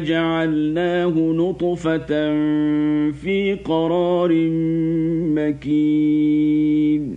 ثم جعلناه نطفة في قرار مكين.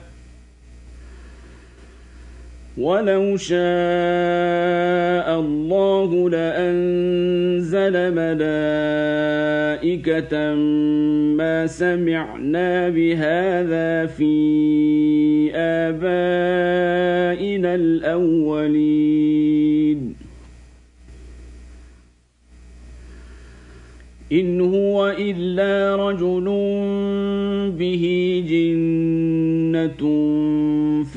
ولو شاء الله لانزل ملائكه ما سمعنا بهذا في ابائنا الاولين ان هو الا رجل به جنه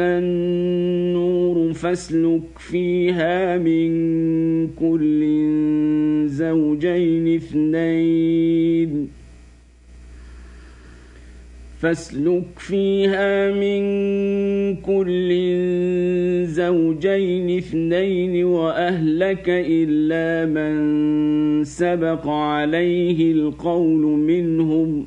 النور فاسلك فيها من كل زوجين اثنين. فاسلك فيها من كل زوجين اثنين وأهلك إلا من سبق عليه القول منهم.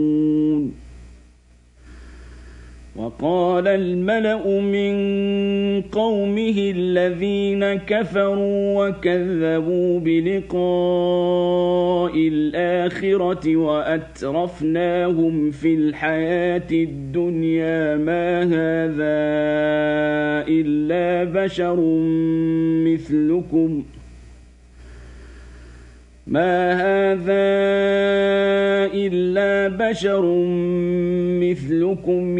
وقال الملأ من قومه الذين كفروا وكذبوا بلقاء الآخرة وأترفناهم في الحياة الدنيا ما هذا إلا بشر مثلكم ما هذا إلا بشر مثلكم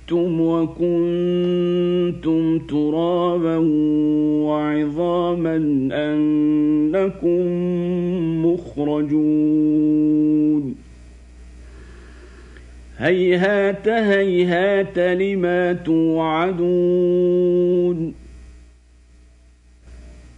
وكنتم ترابا وعظاما أنكم مخرجون. هيهات هيهات لما توعدون.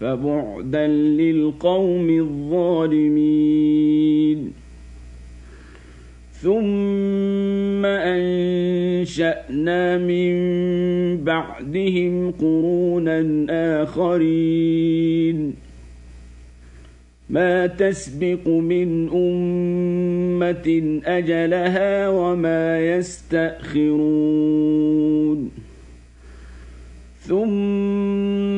فبعدا للقوم الظالمين. ثم أنشأنا من بعدهم قرونا آخرين. ما تسبق من أمة أجلها وما يستأخرون. ثم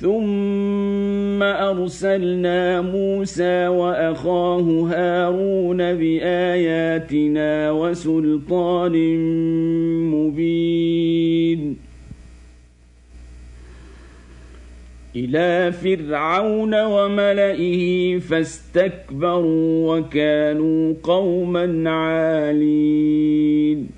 ثم أرسلنا موسى وأخاه هارون بآياتنا وسلطان مبين. إلى فرعون وملئه فاستكبروا وكانوا قوما عالين.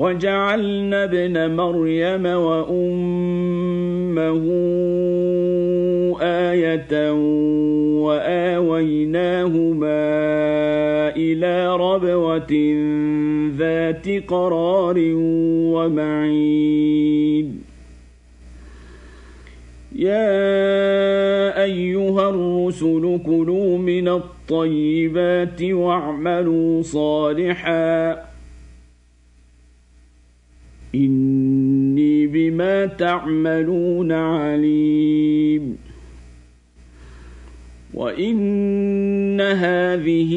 وجعلنا ابن مريم وأمه آية وآويناهما إلى ربوة ذات قرار ومعين. يا أيها الرسل كلوا من الطيبات واعملوا صالحا إني بما تعملون عليم. وإن هذه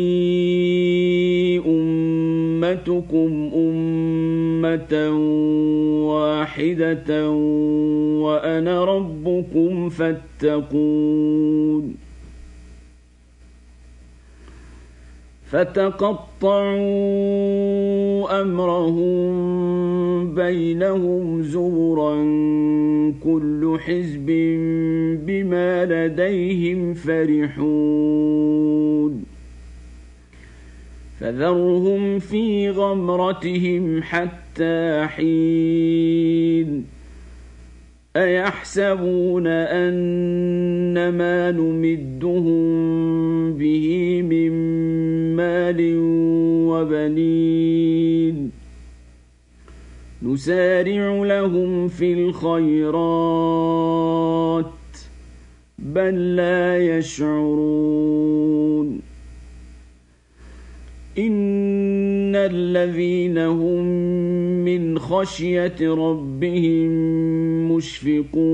أمتكم أمة واحدة وأنا ربكم فاتقون. فتقطعوا أمرهم بينهم زبرا كل حزب بما لديهم فرحون فذرهم في غمرتهم حتى حين أيحسبون ان ما نمدهم به من مال وبنين. نسارع لهم في الخيرات بل لا يشعرون. إن الذين هم من خشية ربهم مشفقون.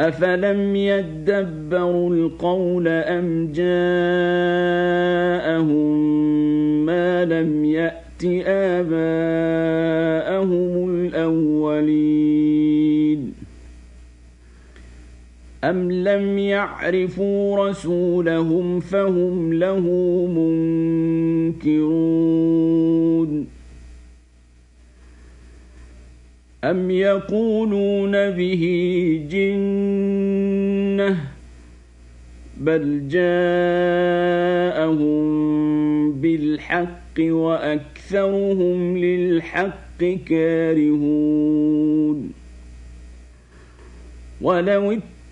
أفلم يدبروا القول أم جاءهم ما لم يأت آباءهم الأولين أم لم يعرفوا رسولهم فهم له منكرون أم يقولون به جنة بل جاءهم بالحق وأكثرهم للحق كارهون ولو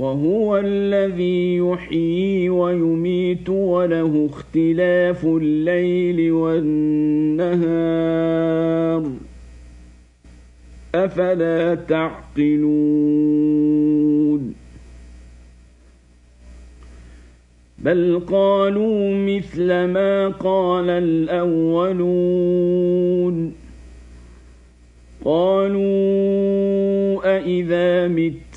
وهو الذي يحيي ويميت وله اختلاف الليل والنهار. أفلا تعقلون؟ بل قالوا مثل ما قال الأولون. قالوا أإذا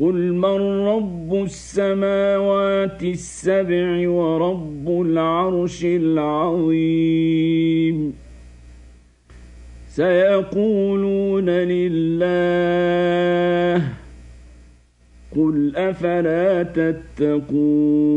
قل من رب السماوات السبع ورب العرش العظيم سيقولون لله قل افلا تتقون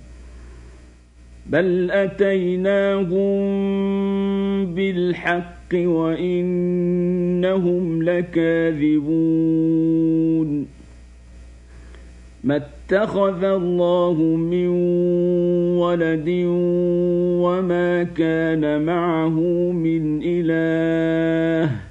بل أتيناهم بالحق وإنهم لكاذبون ما اتخذ الله من ولد وما كان معه من إله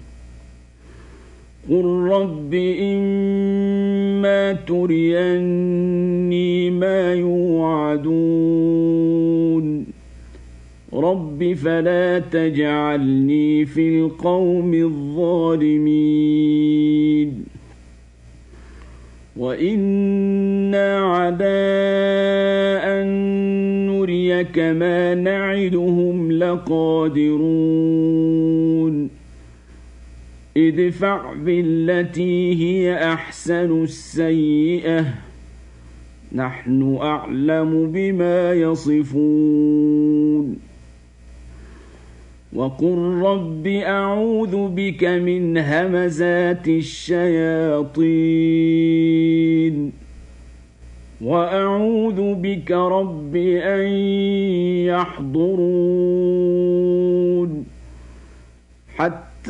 قل رب إما تريني ما يوعدون رب فلا تجعلني في القوم الظالمين وإنا على أن نريك ما نعدهم لقادرون ادفع بالتي هي أحسن السيئة. نحن أعلم بما يصفون. وقل رب أعوذ بك من همزات الشياطين. وأعوذ بك رب أن يحضرون. حتى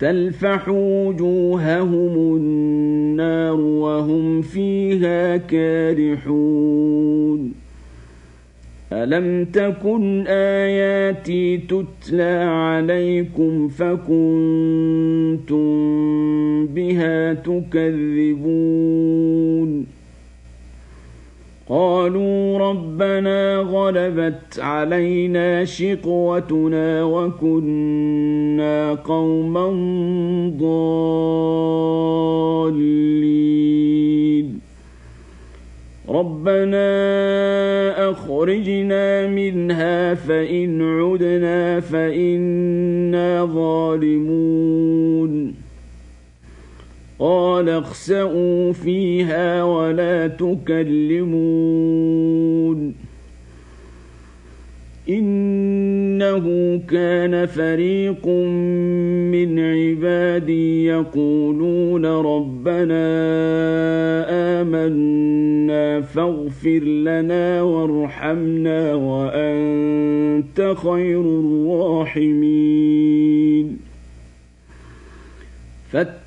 تلفح وجوههم النار وهم فيها كارحون. ألم تكن آياتي تتلى عليكم فكنتم بها تكذبون؟ قالوا ربنا غلبت علينا شقوتنا وكنا قوما ضالين. ربنا أخرجنا منها فإن عدنا فإنا ظالمون. قال اخسئوا فيها ولا تكلمون. إنه كان فريق من عبادي يقولون ربنا آمنا فاغفر لنا وارحمنا وأنت خير الراحمين.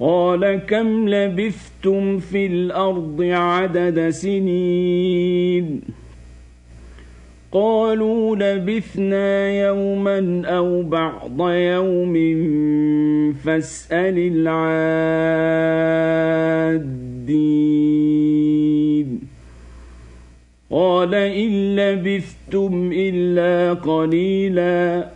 قال كم لبثتم في الأرض عدد سنين؟ قالوا لبثنا يوما أو بعض يوم فاسأل العادين. قال إن لبثتم إلا قليلا.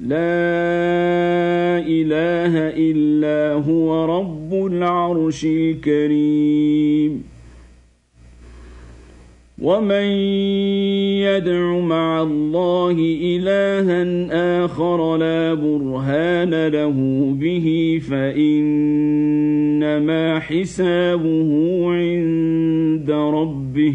لا إله إلا هو رب العرش الكريم. ومن يدع مع الله إلها آخر لا برهان له به فإنما حسابه عند ربه.